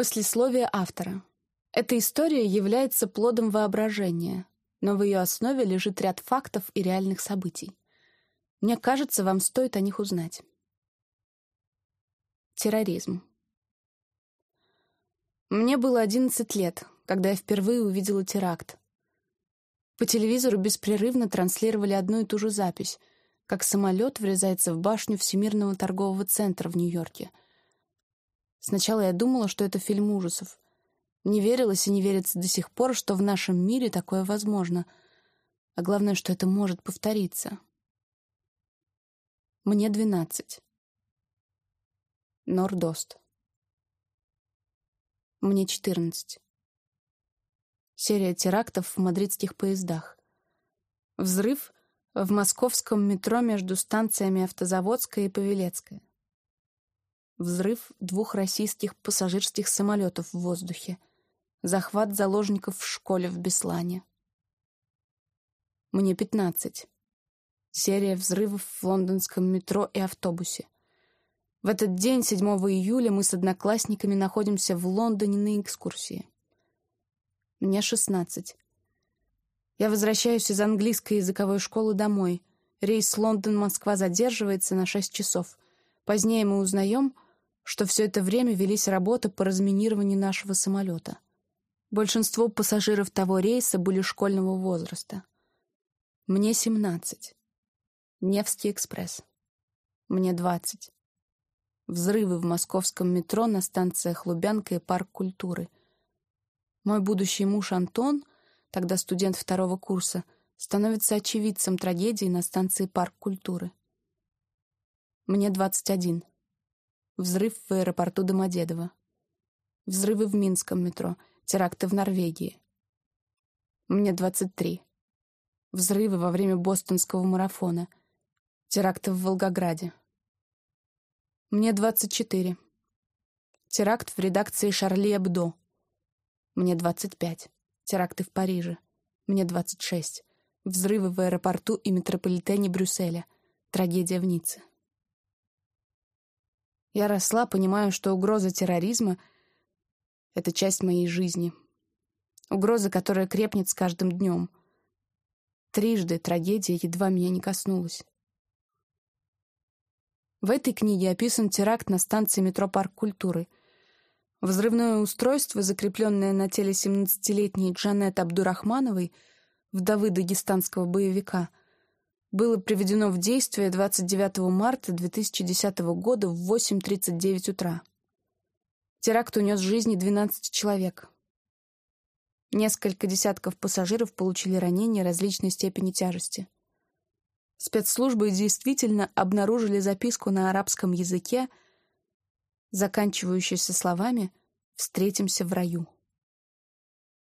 Послесловие автора. Эта история является плодом воображения, но в ее основе лежит ряд фактов и реальных событий. Мне кажется, вам стоит о них узнать. Терроризм. Мне было 11 лет, когда я впервые увидела теракт. По телевизору беспрерывно транслировали одну и ту же запись, как самолет врезается в башню Всемирного торгового центра в Нью-Йорке. Сначала я думала, что это фильм ужасов. Не верилось и не верится до сих пор, что в нашем мире такое возможно. А главное, что это может повториться. Мне двенадцать. Нордост. Мне четырнадцать. Серия терактов в мадридских поездах. Взрыв в московском метро между станциями Автозаводская и Павелецкая. Взрыв двух российских пассажирских самолетов в воздухе. Захват заложников в школе в Беслане. Мне пятнадцать. Серия взрывов в лондонском метро и автобусе. В этот день, 7 июля, мы с одноклассниками находимся в Лондоне на экскурсии. Мне 16. Я возвращаюсь из английской языковой школы домой. Рейс Лондон-Москва задерживается на 6 часов. Позднее мы узнаем, что все это время велись работы по разминированию нашего самолета. Большинство пассажиров того рейса были школьного возраста. Мне 17. Невский экспресс. Мне 20. Взрывы в московском метро на станциях Лубянка и Парк культуры. Мой будущий муж Антон, тогда студент второго курса, становится очевидцем трагедии на станции Парк культуры. Мне 21. Взрыв в аэропорту Домодедово. Взрывы в Минском метро. Теракты в Норвегии. Мне 23. Взрывы во время бостонского марафона. Теракты в Волгограде. Мне 24. Теракт в редакции Шарли Эбдо. Мне 25. Теракты в Париже. Мне 26. Взрывы в аэропорту и метрополитене Брюсселя. Трагедия в Ницце. Я росла, понимаю, что угроза терроризма — это часть моей жизни. Угроза, которая крепнет с каждым днем. Трижды трагедия едва меня не коснулась. В этой книге описан теракт на станции метро «Парк культуры». Взрывное устройство, закрепленное на теле 17-летней Джанет Абдурахмановой, вдовы дагестанского боевика, было приведено в действие 29 марта 2010 года в 8.39 утра. Теракт унес жизни 12 человек. Несколько десятков пассажиров получили ранения различной степени тяжести. Спецслужбы действительно обнаружили записку на арабском языке, заканчивающуюся словами «Встретимся в раю».